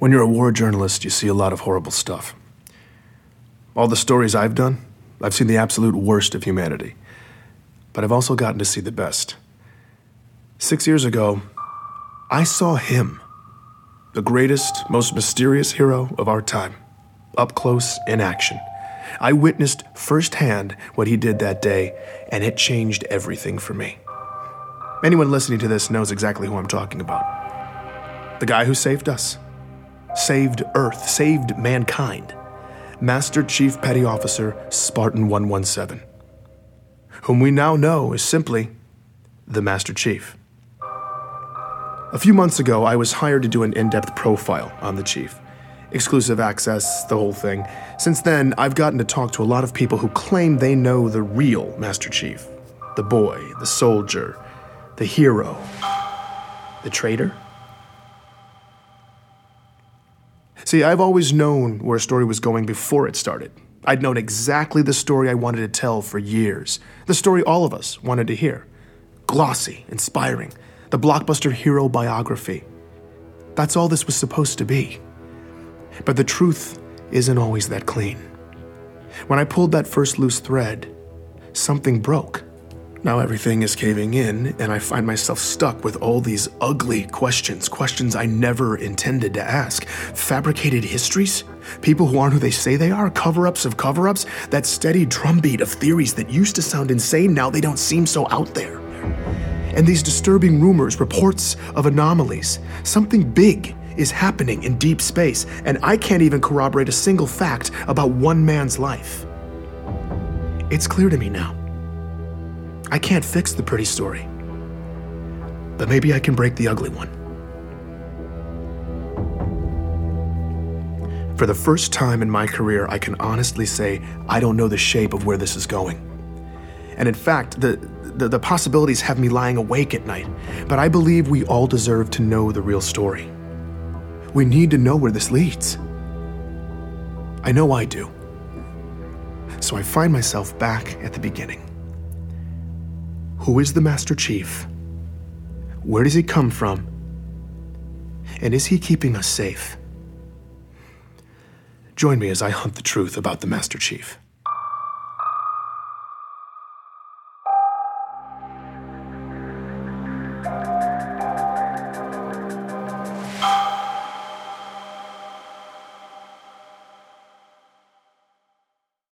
When you're a war journalist, you see a lot of horrible stuff. All the stories I've done, I've seen the absolute worst of humanity. But I've also gotten to see the best. Six years ago, I saw him, the greatest, most mysterious hero of our time, up close in action. I witnessed firsthand what he did that day, and it changed everything for me. Anyone listening to this knows exactly who I'm talking about. The guy who saved us, saved Earth, saved mankind. Master Chief Petty Officer Spartan 117, whom we now know is simply the Master Chief. A few months ago, I was hired to do an in depth profile on the Chief. Exclusive access, the whole thing. Since then, I've gotten to talk to a lot of people who claim they know the real Master Chief the boy, the soldier, the hero, the traitor. See, I've always known where a story was going before it started. I'd known exactly the story I wanted to tell for years. The story all of us wanted to hear. Glossy, inspiring, the blockbuster hero biography. That's all this was supposed to be. But the truth isn't always that clean. When I pulled that first loose thread, something broke. Now everything is caving in, and I find myself stuck with all these ugly questions, questions I never intended to ask. Fabricated histories? People who aren't who they say they are? Cover ups of cover ups? That steady drumbeat of theories that used to sound insane, now they don't seem so out there. And these disturbing rumors, reports of anomalies. Something big is happening in deep space, and I can't even corroborate a single fact about one man's life. It's clear to me now. I can't fix the pretty story, but maybe I can break the ugly one. For the first time in my career, I can honestly say I don't know the shape of where this is going. And in fact, the, the, the, possibilities have me lying awake at night, but I believe we all deserve to know the real story. We need to know where this leads. I know I do. So I find myself back at the beginning. Who is the Master Chief? Where does he come from? And is he keeping us safe? Join me as I hunt the truth about the Master Chief.